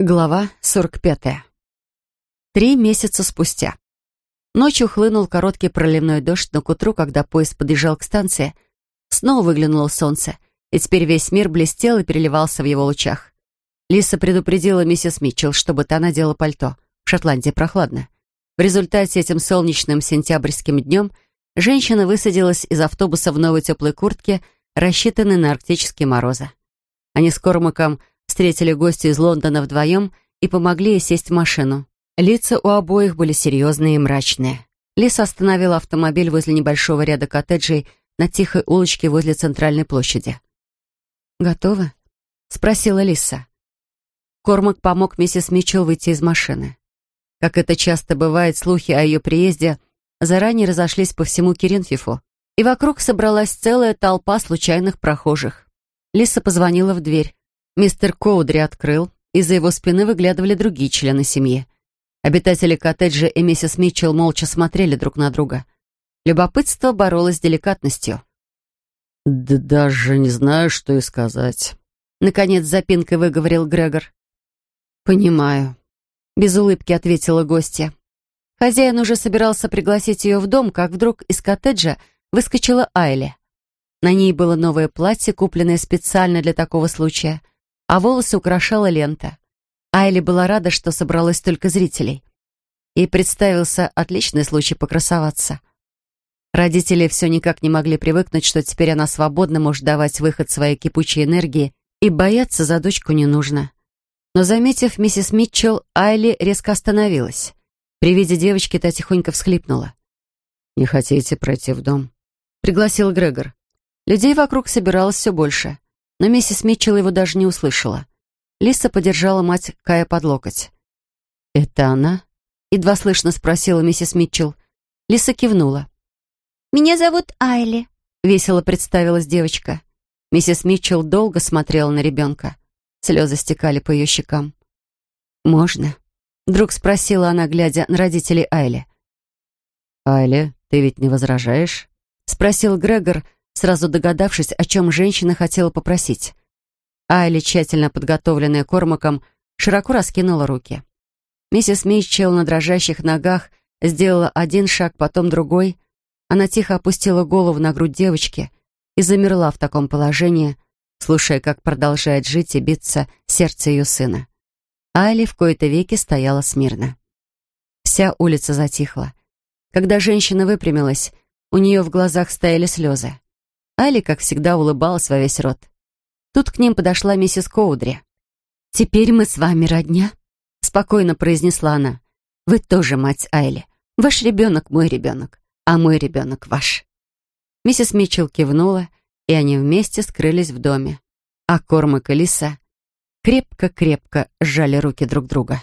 Глава 45. Три месяца спустя. Ночью хлынул короткий проливной дождь, но к утру, когда поезд подъезжал к станции, снова выглянуло солнце, и теперь весь мир блестел и переливался в его лучах. Лиса предупредила миссис Митчелл, чтобы та надела пальто. В Шотландии прохладно. В результате этим солнечным сентябрьским днем женщина высадилась из автобуса в новой теплой куртке, рассчитанной на арктические морозы. Они с Кормаком встретили гостю из Лондона вдвоем и помогли ей сесть в машину. Лица у обоих были серьезные и мрачные. Лиса остановила автомобиль возле небольшого ряда коттеджей на тихой улочке возле центральной площади. «Готовы?» — спросила Лиса. Кормак помог миссис Митчелл выйти из машины. Как это часто бывает, слухи о ее приезде заранее разошлись по всему Киринфифу, и вокруг собралась целая толпа случайных прохожих. Лиса позвонила в дверь. Мистер Коудри открыл, и за его спины выглядывали другие члены семьи. Обитатели коттеджа и миссис Митчелл молча смотрели друг на друга. Любопытство боролось с деликатностью. «Да даже не знаю, что и сказать», — наконец запинкой выговорил Грегор. «Понимаю», — без улыбки ответила гостья. Хозяин уже собирался пригласить ее в дом, как вдруг из коттеджа выскочила Айли. На ней было новое платье, купленное специально для такого случая — а волосы украшала лента. Айли была рада, что собралось только зрителей. Ей представился отличный случай покрасоваться. Родители все никак не могли привыкнуть, что теперь она свободно может давать выход своей кипучей энергии, и бояться за дочку не нужно. Но, заметив миссис Митчелл, Айли резко остановилась. При виде девочки та тихонько всхлипнула. «Не хотите пройти в дом?» — пригласил Грегор. Людей вокруг собиралось все больше но миссис Митчелл его даже не услышала. Лиса подержала мать Кая под локоть. «Это она?» — едва слышно спросила миссис Митчелл. Лиса кивнула. «Меня зовут Айли», — весело представилась девочка. Миссис Митчелл долго смотрела на ребенка. Слезы стекали по ее щекам. «Можно?» — вдруг спросила она, глядя на родителей Айли. «Айли, ты ведь не возражаешь?» — спросил Грегор, сразу догадавшись, о чем женщина хотела попросить. Айли, тщательно подготовленная кормаком, широко раскинула руки. Миссис Митчелл на дрожащих ногах сделала один шаг, потом другой. Она тихо опустила голову на грудь девочки и замерла в таком положении, слушая, как продолжает жить и биться сердце ее сына. Айли в кои-то веки стояла смирно. Вся улица затихла. Когда женщина выпрямилась, у нее в глазах стояли слезы. Али, как всегда, улыбалась во весь рот. Тут к ним подошла миссис Коудри. «Теперь мы с вами родня», — спокойно произнесла она. «Вы тоже мать Айли. Ваш ребенок — мой ребенок, а мой ребенок — ваш». Миссис Митчелл кивнула, и они вместе скрылись в доме. А Кормак и Лиса крепко-крепко сжали руки друг друга.